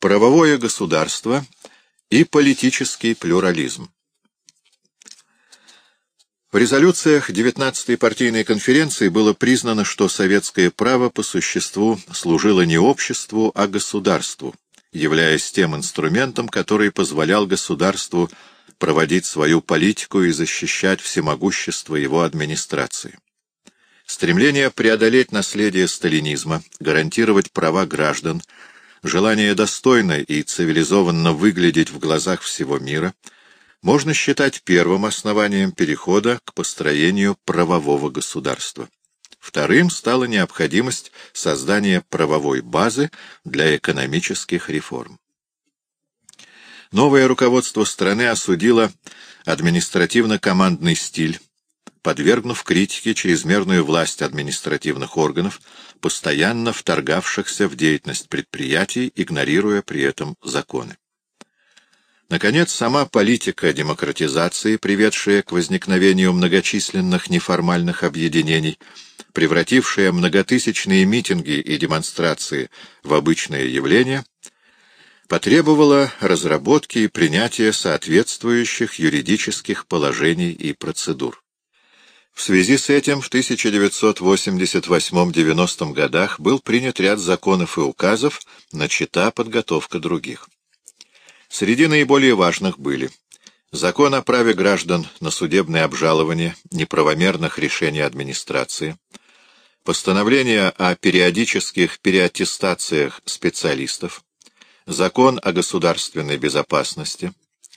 правовое государство и политический плюрализм. В резолюциях 19-й партийной конференции было признано, что советское право по существу служило не обществу, а государству, являясь тем инструментом, который позволял государству проводить свою политику и защищать всемогущество его администрации. Стремление преодолеть наследие сталинизма, гарантировать права граждан, желание достойно и цивилизованно выглядеть в глазах всего мира — можно считать первым основанием перехода к построению правового государства. Вторым стала необходимость создания правовой базы для экономических реформ. Новое руководство страны осудило административно-командный стиль, подвергнув критике чрезмерную власть административных органов, постоянно вторгавшихся в деятельность предприятий, игнорируя при этом законы. Наконец, сама политика демократизации, приведшая к возникновению многочисленных неформальных объединений, превратившая многотысячные митинги и демонстрации в обычное явление, потребовала разработки и принятия соответствующих юридических положений и процедур. В связи с этим в 1988-90 годах был принят ряд законов и указов, начата подготовка других. Среди наиболее важных были закон о праве граждан на судебное обжалование неправомерных решений администрации, постановление о периодических переаттестациях специалистов, закон о государственной безопасности,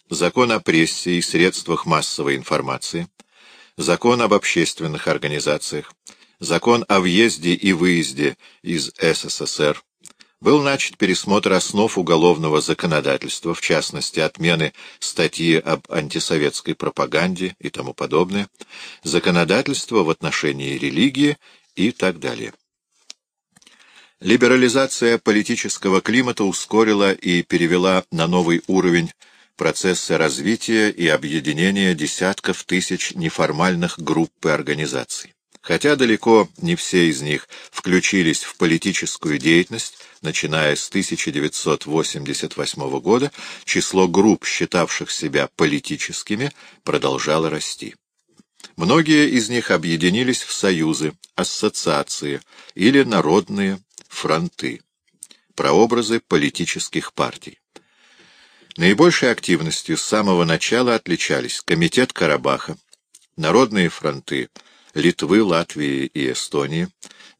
закон о прессе и средствах массовой информации, закон об общественных организациях, закон о въезде и выезде из СССР, был начат пересмотр основ уголовного законодательства, в частности, отмены статьи об антисоветской пропаганде и тому подобное, законодательство в отношении религии и так далее. Либерализация политического климата ускорила и перевела на новый уровень процессы развития и объединения десятков тысяч неформальных групп и организаций. Хотя далеко не все из них включились в политическую деятельность, начиная с 1988 года, число групп, считавших себя политическими, продолжало расти. Многие из них объединились в союзы, ассоциации или народные фронты, прообразы политических партий. Наибольшей активностью с самого начала отличались Комитет Карабаха, Народные фронты Литвы, Латвии и Эстонии,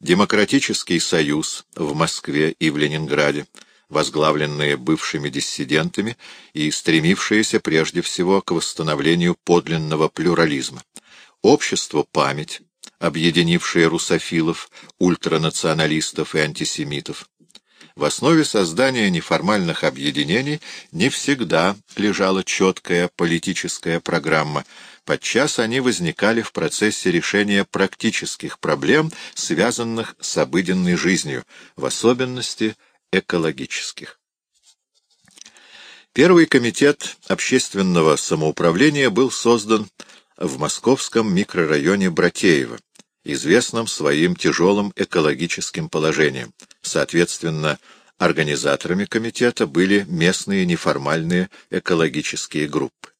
Демократический союз в Москве и в Ленинграде, возглавленные бывшими диссидентами и стремившиеся прежде всего к восстановлению подлинного плюрализма, Общество «Память», объединившее русофилов, ультранационалистов и антисемитов. В основе создания неформальных объединений не всегда лежала четкая политическая программа, Подчас они возникали в процессе решения практических проблем, связанных с обыденной жизнью, в особенности экологических. Первый комитет общественного самоуправления был создан в московском микрорайоне Братеево, известном своим тяжелым экологическим положением. Соответственно, организаторами комитета были местные неформальные экологические группы.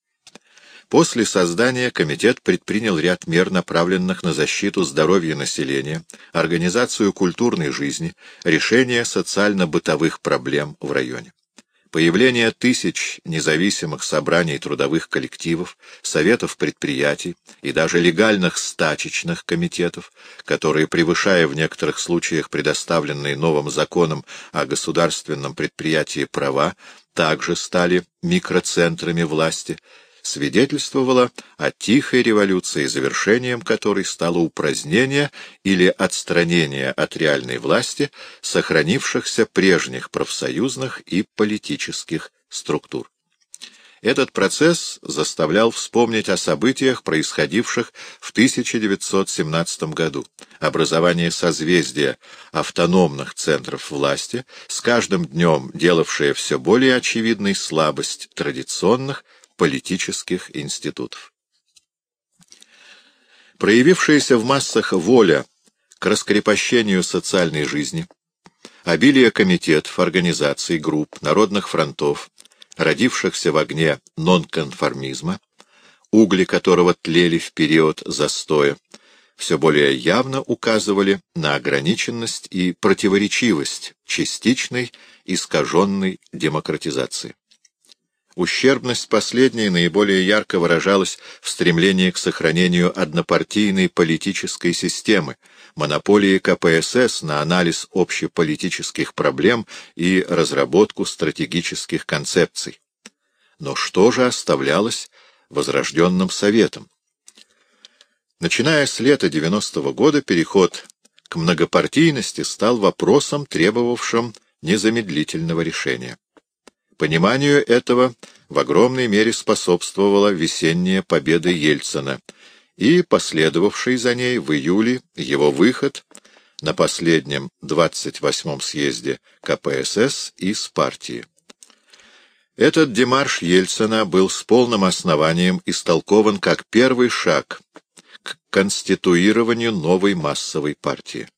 После создания комитет предпринял ряд мер, направленных на защиту здоровья населения, организацию культурной жизни, решение социально-бытовых проблем в районе. Появление тысяч независимых собраний трудовых коллективов, советов предприятий и даже легальных стачечных комитетов, которые, превышая в некоторых случаях предоставленные новым законом о государственном предприятии права, также стали микроцентрами власти, свидетельствовало о тихой революции, завершением которой стало упразднение или отстранение от реальной власти сохранившихся прежних профсоюзных и политических структур. Этот процесс заставлял вспомнить о событиях, происходивших в 1917 году. Образование созвездия автономных центров власти, с каждым днем делавшее все более очевидной слабость традиционных, политических институтов. Проявившаяся в массах воля к раскрепощению социальной жизни, Обилие комитетов, организаций, групп, народных фронтов, родившихся в огне нонконформизма, угли которого тлели в период застоя, все более явно указывали на ограниченность и противоречивость частичной искаженной демократизации. Ущербность последней наиболее ярко выражалась в стремлении к сохранению однопартийной политической системы, монополии КПСС на анализ общеполитических проблем и разработку стратегических концепций. Но что же оставлялось возрожденным Советом? Начиная с лета 90-го года, переход к многопартийности стал вопросом, требовавшим незамедлительного решения. Пониманию этого в огромной мере способствовала весенняя победа Ельцина и последовавший за ней в июле его выход на последнем 28-м съезде КПСС из партии. Этот демарш Ельцина был с полным основанием истолкован как первый шаг к конституированию новой массовой партии.